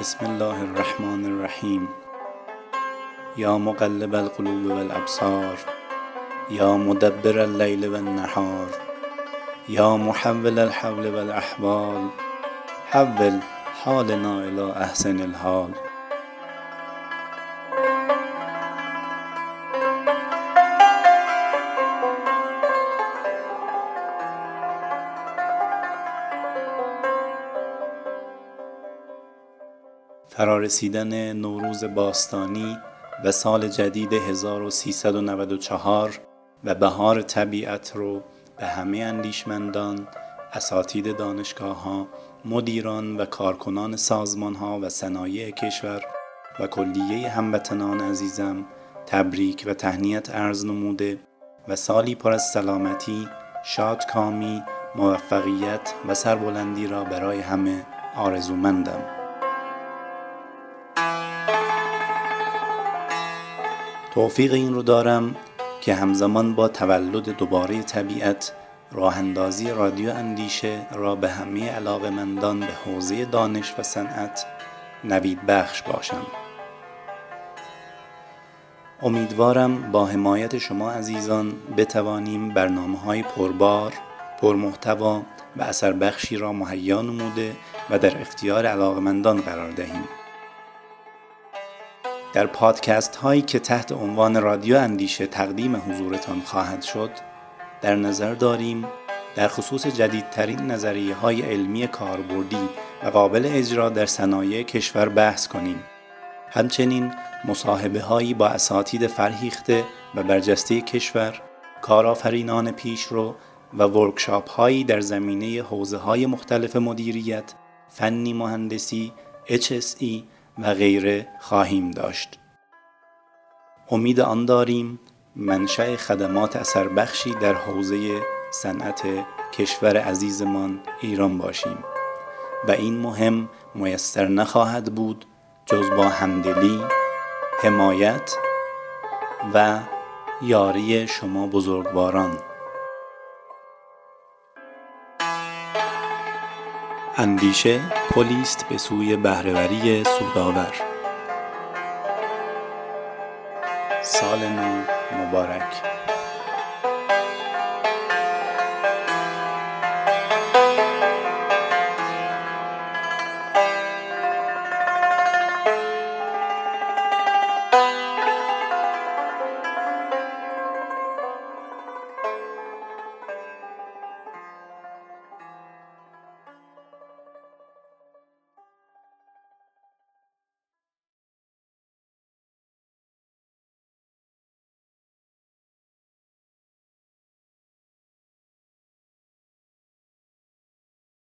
بسم الله الرحمن الرحيم يا مقلب القلوب والأبصار يا مدبر الليل والنهار يا محول الحول والأحوال حول حالنا إلى أحسن الحال. فرارسیدن نوروز باستانی و سال جدید 1394 و بهار طبیعت رو به همه اندیشمندان، اساتید دانشگاه ها، مدیران و کارکنان سازمان ها و صنایع کشور و کلیه هموطنان عزیزم تبریک و تهنیت عرض نموده و سالی پر از سلامتی، شادکامی، موفقیت و سربلندی را برای همه آرزومندم. توفیق این رو دارم که همزمان با تولد دوباره طبیعت راه اندازی رادیو اندیشه را به همه علاقمندان به حوزه دانش و صنعت نوید بخش باشم امیدوارم با حمایت شما عزیزان بتوانیم برنامه های پربار، پرمحتوا و اثر بخشی را مهیا نموده و در اختیار علاقمندان قرار دهیم. در پادکست هایی که تحت عنوان رادیو اندیشه تقدیم حضورتان خواهد شد در نظر داریم در خصوص جدیدترین نظریه های علمی کاربردی و قابل اجرا در صنایع کشور بحث کنیم. همچنین مصاحبه هایی با اساتید فرهیخته و برجسته کشور کارآفرینان پیشرو و ورکشاپ هایی در زمینه حوزه های مختلف مدیریت فنی مهندسی HSE و غیره خواهیم داشت. امید آن داریم منشأ خدمات اثر بخشی در حوزه صنعت کشور عزیزمان ایران باشیم و این مهم میسر نخواهد بود جز با همدلی، حمایت و یاری شما بزرگواران اندیشه پلیست به سوی بهرهوری سودآور. سال نو مبارک.